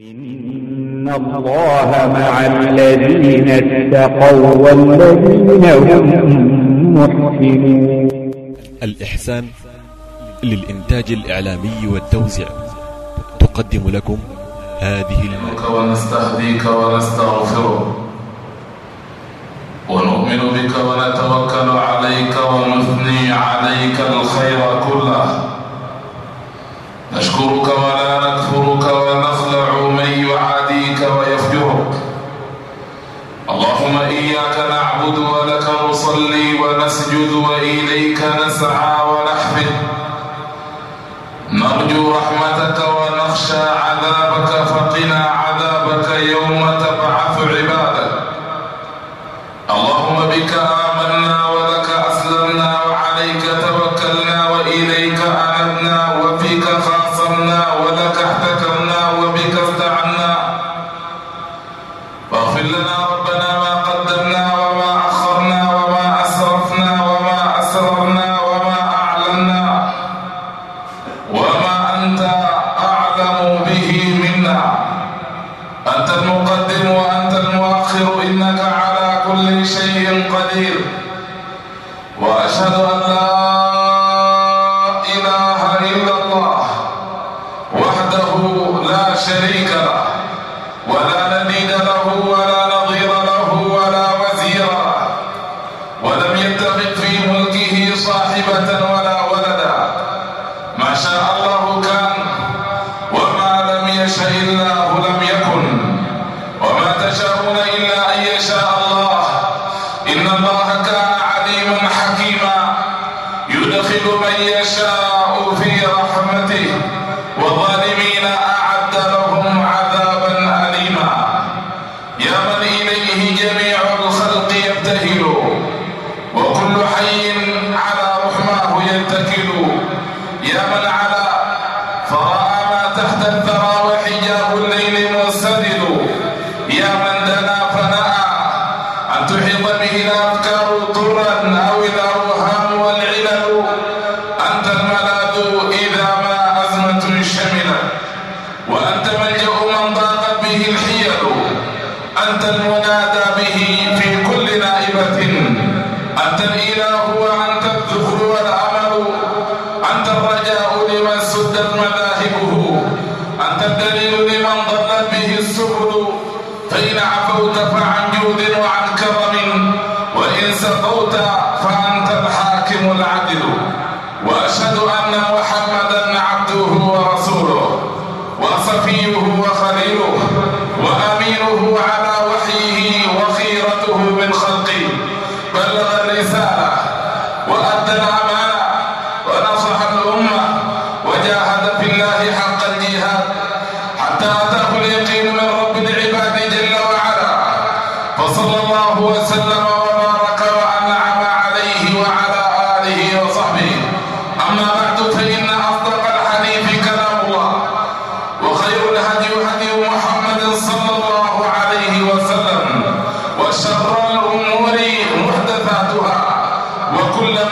إن الله مع الذين اتقوا والذين هم محسنون الإحسان للإنتاج الإعلامي والتوزيع تقدم لكم هذه المادة ونستهديك ونستغفرك ونؤمن بك ونتوكل عليك ونثني عليك الخير كله. نشكرك ولا نكفرك ونفرك يعصيك ويخجلك اللهم إياك نعبد ولك نصلي ونسجد وإليك نسعى ونحفد. نرجو رحمتك ونخشى عذابك. فقنا عذابك يوم تقوم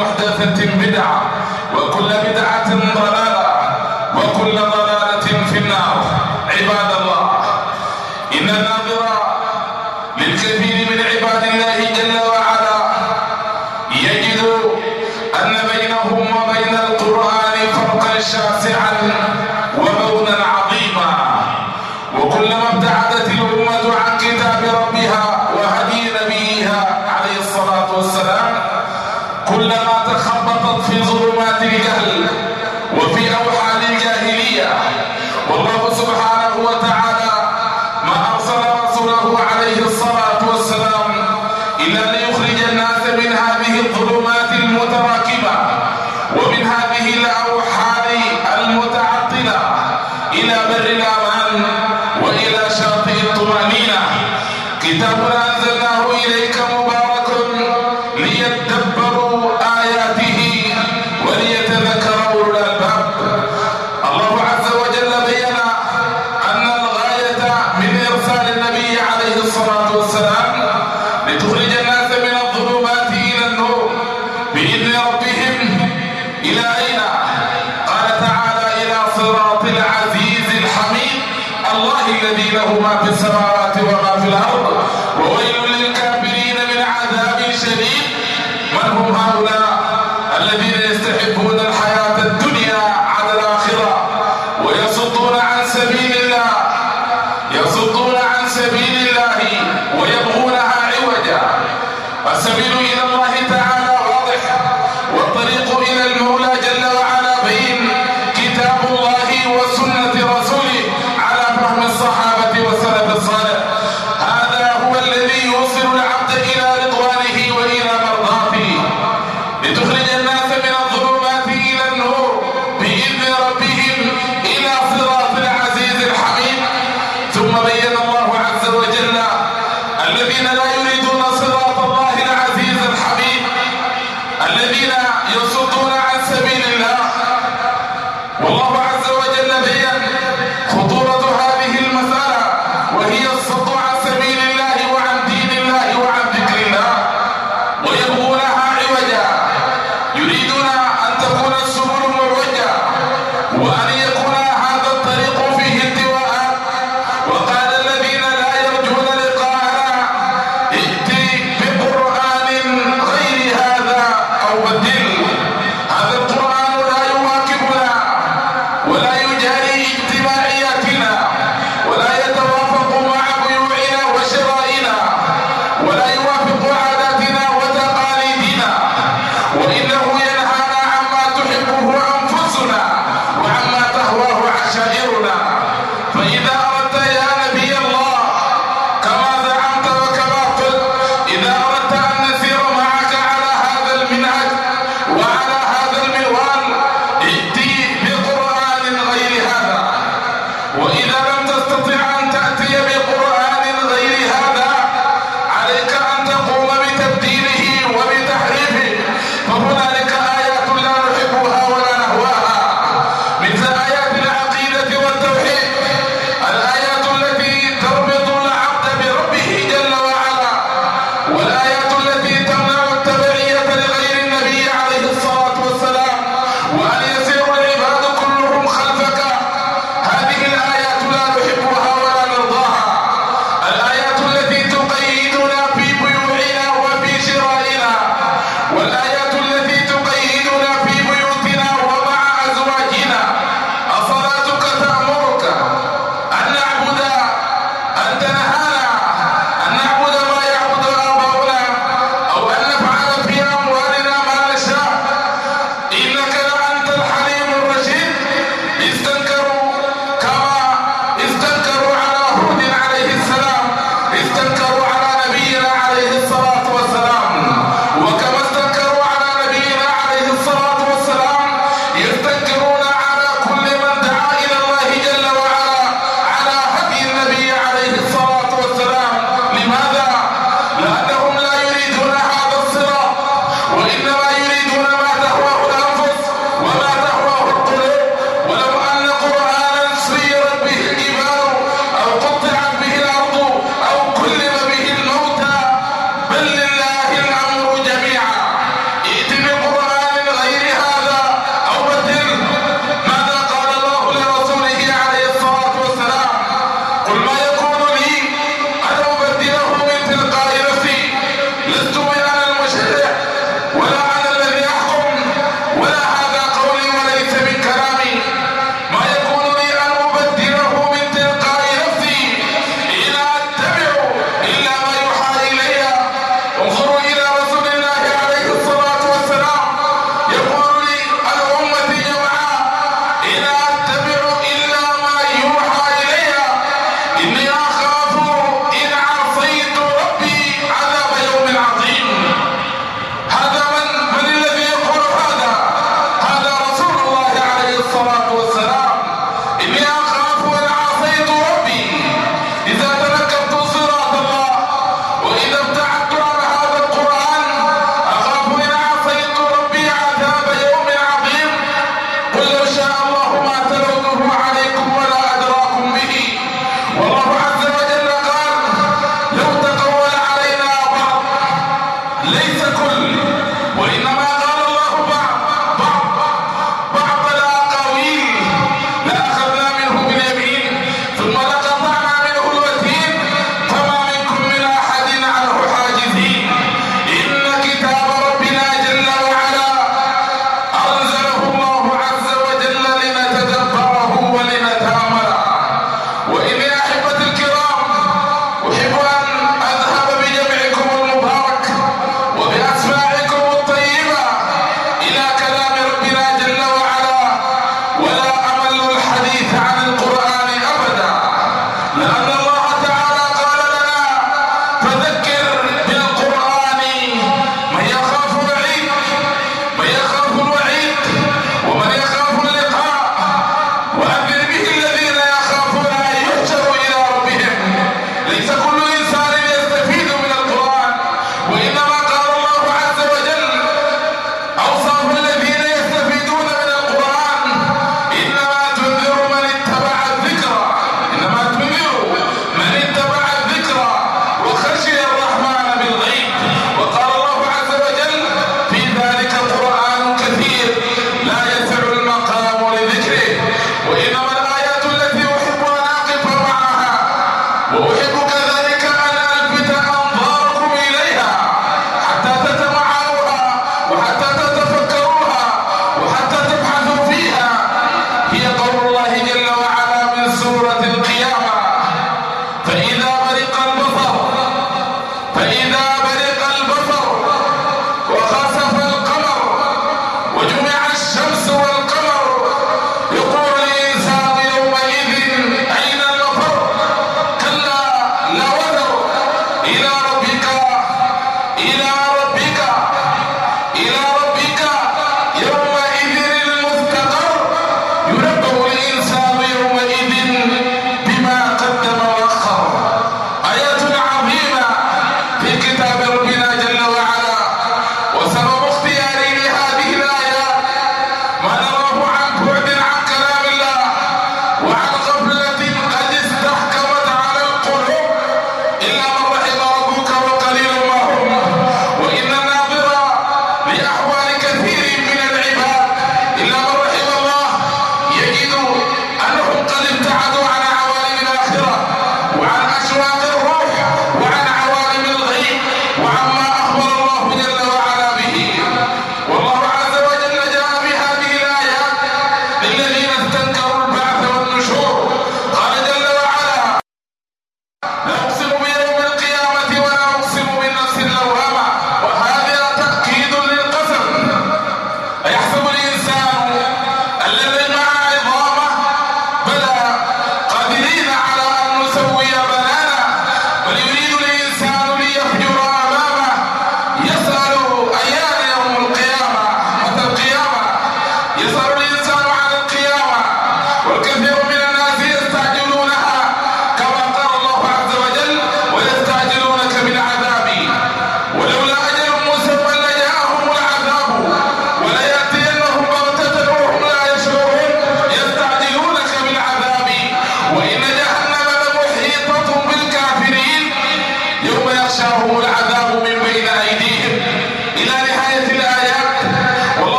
محدثة بدعة وكل بدعة ضلالة وكل ضلالة في النار. عباد الله إننا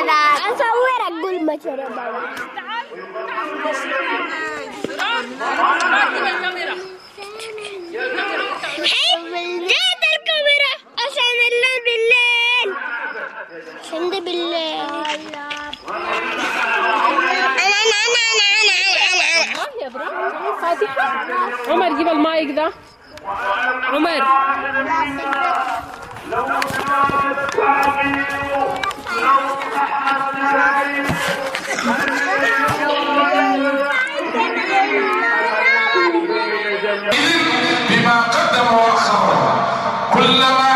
شربت أصورك قول ما شربت جات الكاميرا عشان الليل بالليل. عشان بالليل. أنا أنا أنا أنا أنا عمر جيب المايك ده. عمر. بما قدم واخر كلما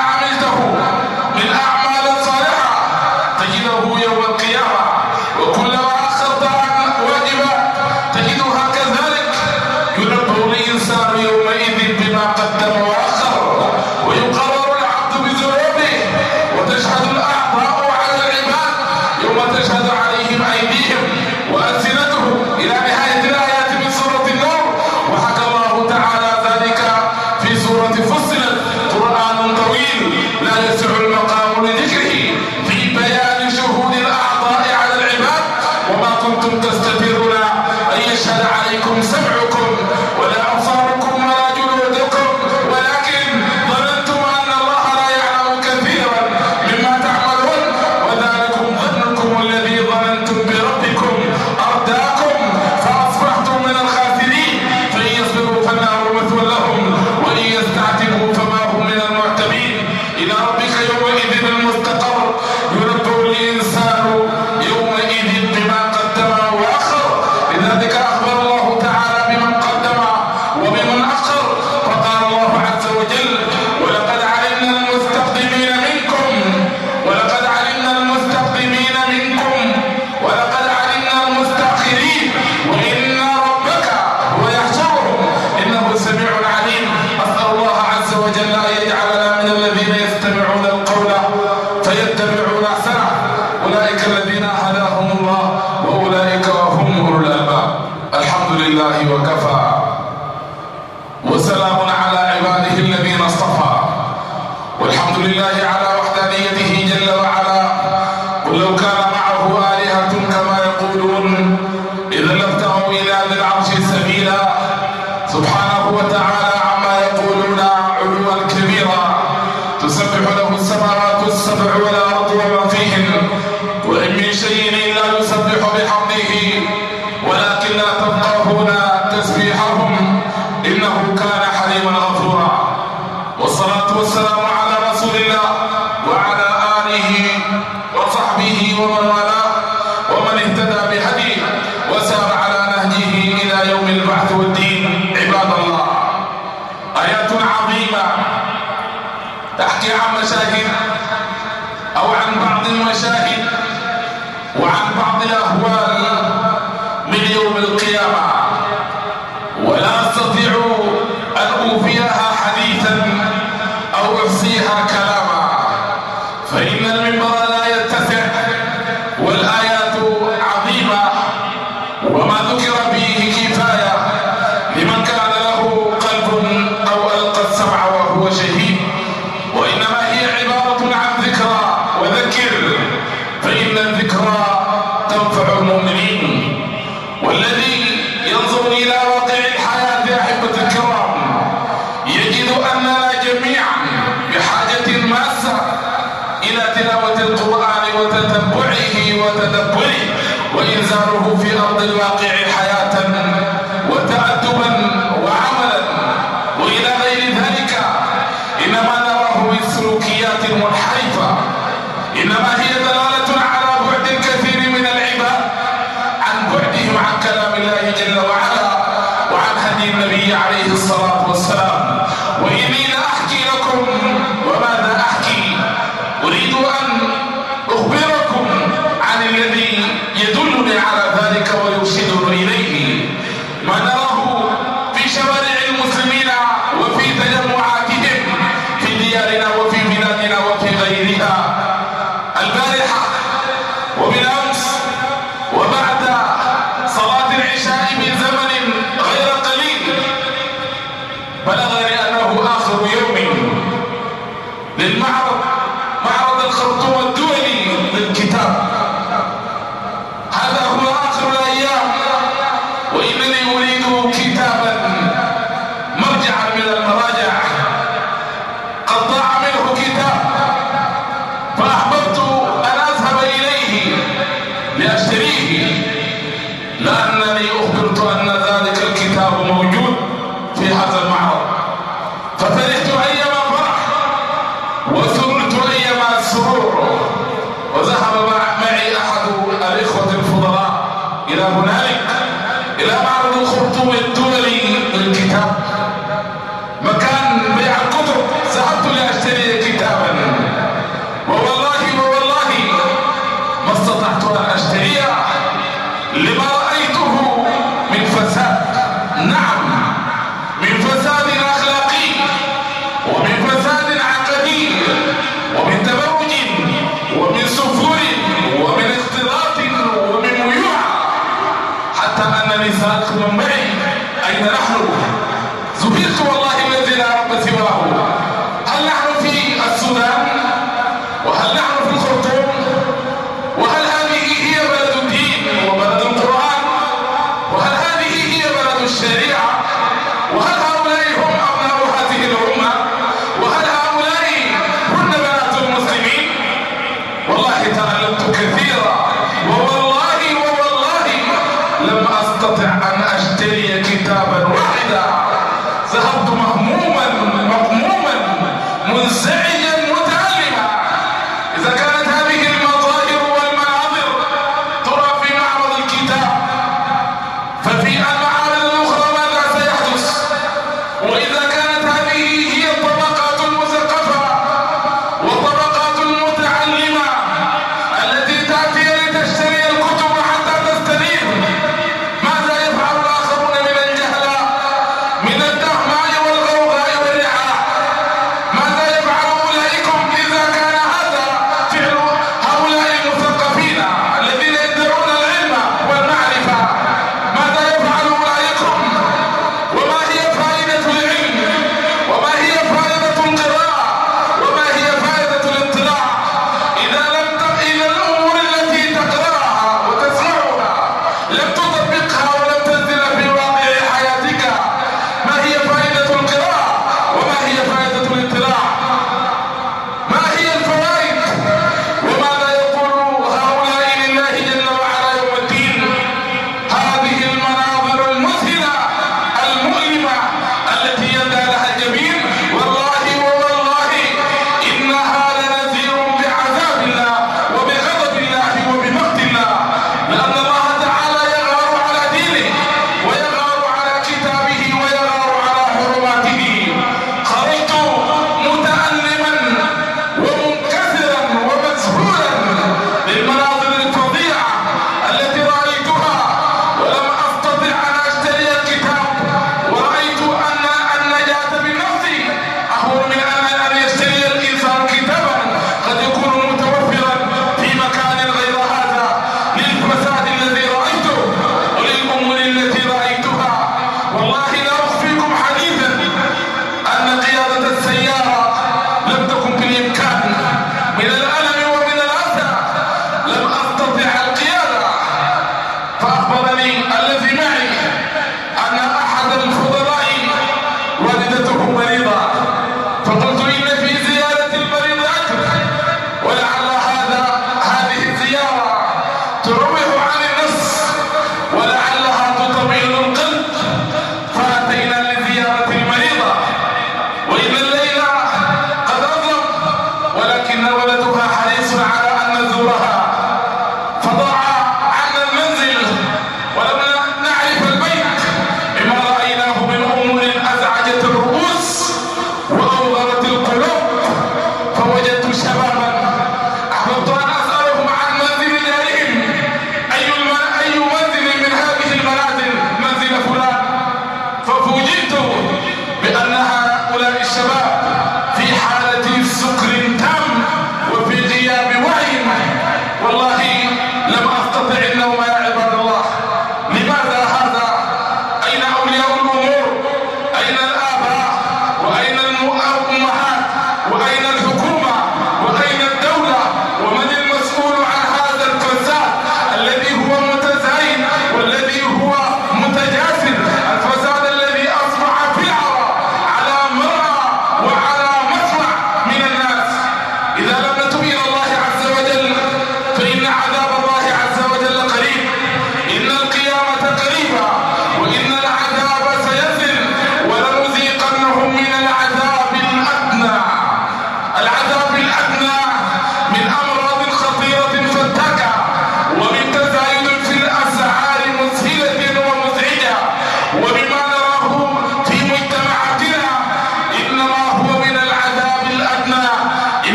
أنني من معي. أين نحن؟